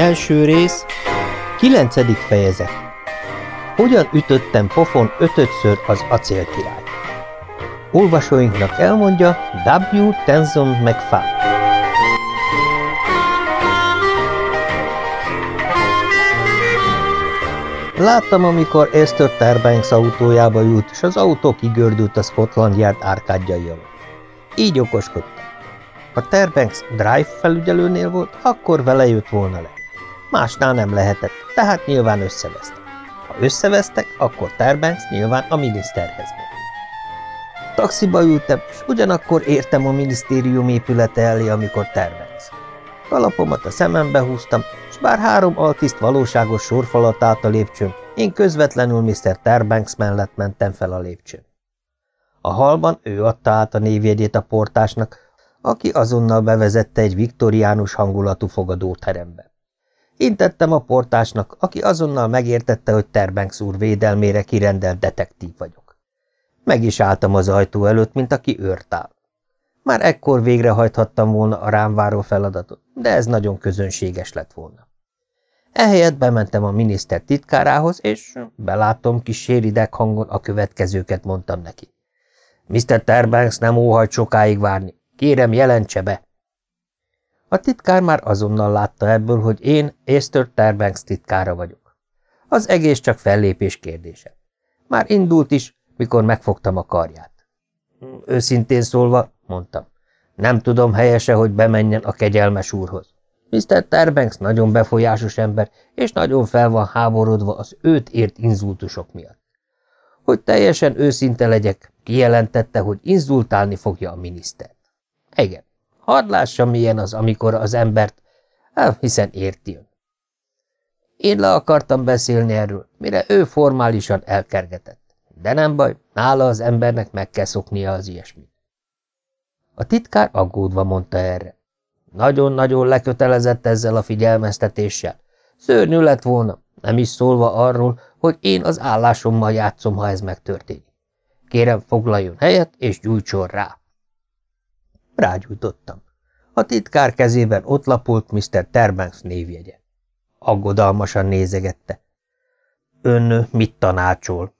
Első rész, kilencedik fejezet. Hogyan ütöttem pofon ötödször az acélkirály? Olvasóinknak elmondja W. Tenzon McFadden. Láttam, amikor Esther Terbanks autójába ült, és az autó kigördült a Scotland Yard árkádjai alatt. Így okoskodtam. Ha Terbanks Drive felügyelőnél volt, akkor vele jött volna le. Másnál nem lehetett, tehát nyilván összevesztek. Ha összevesztek, akkor Terbanks nyilván a miniszterhez ment. Taxiba ültem, és ugyanakkor értem a minisztérium épülete elé, amikor Terbanks. Kalapomat a szemembe húztam, és bár három altiszt valóságos sorfalat állt a lépcsőn, én közvetlenül Mr. Terbanks mellett mentem fel a lépcsőn. A halban ő adta át a névjegyét a portásnak, aki azonnal bevezette egy viktoriánus hangulatú fogadóterembe. Intettem a portásnak, aki azonnal megértette, hogy Terbanks úr védelmére kirendelt detektív vagyok. Meg is álltam az ajtó előtt, mint aki őrt áll. Már ekkor végrehajthattam volna a rám váró feladatot, de ez nagyon közönséges lett volna. Ehelyett bementem a miniszter titkárához, és belátom kis sérideg hangon a következőket mondtam neki. Mr. Terbanks nem óhajt sokáig várni. Kérem, jelentse be! A titkár már azonnal látta ebből, hogy én Esther Terbanks titkára vagyok. Az egész csak fellépés kérdése. Már indult is, mikor megfogtam a karját. Őszintén szólva, mondtam, nem tudom helyese, hogy bemenjen a kegyelmes úrhoz. Mr. Terbanks nagyon befolyásos ember, és nagyon fel van háborodva az őt ért inzultusok miatt. Hogy teljesen őszinte legyek, kijelentette, hogy inzultálni fogja a minisztert. Igen, hadd lássam, milyen az, amikor az embert, hiszen érti ön. Én le akartam beszélni erről, mire ő formálisan elkergetett. De nem baj, nála az embernek meg kell szoknia az ilyesmit. A titkár aggódva mondta erre. Nagyon-nagyon lekötelezett ezzel a figyelmeztetéssel. Szörnyű lett volna, nem is szólva arról, hogy én az állásommal játszom, ha ez megtörténik. Kérem, foglaljon helyet, és gyújtson rá. Rágyújtottam. A titkár kezében ott lapult Mr. Terbanks névjegye. Aggodalmasan nézegette. Ön mit tanácsol?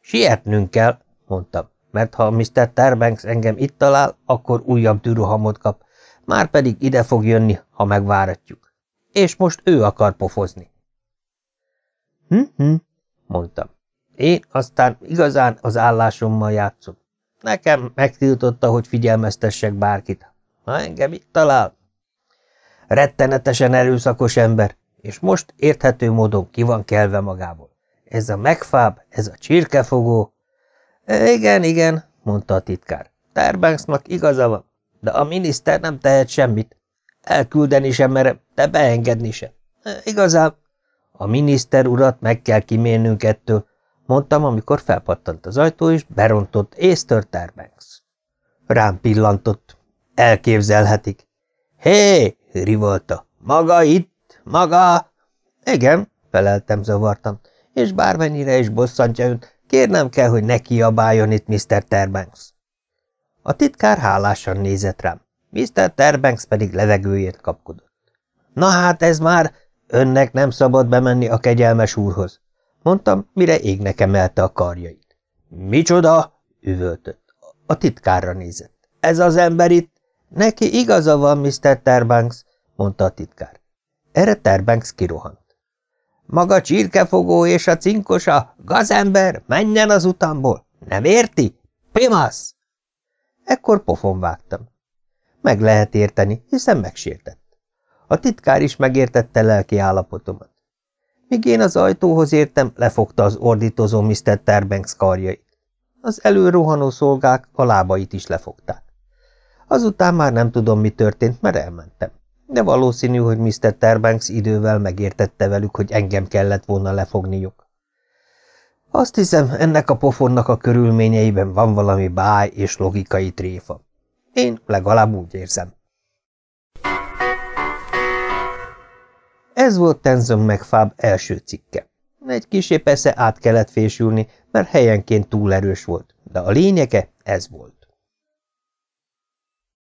Sietnünk kell, mondtam, mert ha Mr. Terbanks engem itt talál, akkor újabb dürohamot kap, már pedig ide fog jönni, ha megváratjuk. És most ő akar pofozni. Hm-hm, mondtam. Én aztán igazán az állásommal játszom. Nekem megtiltotta, hogy figyelmeztessek bárkit. Ha engem itt talál. Rettenetesen erőszakos ember, és most érthető módon ki van kelve magából. Ez a megfáb, ez a csirkefogó. Igen, igen, mondta a titkár. Terbanksnak igaza van, de a miniszter nem tehet semmit. Elküldeni sem merem, de beengedni sem. Igazán, a miniszter urat meg kell kimélnünk ettől, mondtam, amikor felpattant az ajtó, és berontott Észtör Terbanks. Rám pillantott. Elképzelhetik. Hé, rivolta. Maga itt? Maga? Igen, feleltem zavartan, és bármennyire is bosszantja önt, kérnem kell, hogy ne kiabáljon itt Mr. Terbanks. A titkár hálásan nézett rám. Mr. Terbanks pedig levegőért kapkodott. Na hát ez már, önnek nem szabad bemenni a kegyelmes úrhoz mondtam, mire égnek emelte a karjait. Micsoda? üvöltött. A titkárra nézett. Ez az ember itt? Neki igaza van, Mr. Terbanks, mondta a titkár. Erre Terbanks kirohant. Maga csirkefogó és a cinkosa, gazember, menjen az utamból. Nem érti? Pimasz! Ekkor pofon vágtam. Meg lehet érteni, hiszen megsértett. A titkár is megértette lelki állapotomat. Míg én az ajtóhoz értem, lefogta az ordítozó Mr. Terbanks karjait. Az előrohanó szolgák a lábait is lefogták. Azután már nem tudom, mi történt, mert elmentem. De valószínű, hogy Mr. Terbanks idővel megértette velük, hogy engem kellett volna lefogniuk. Azt hiszem, ennek a pofonnak a körülményeiben van valami báj és logikai tréfa. Én legalább úgy érzem. Ez volt Tenzon McFab első cikke. Egy kisé persze át kellett fésülni, mert helyenként túl erős volt, de a lényege ez volt.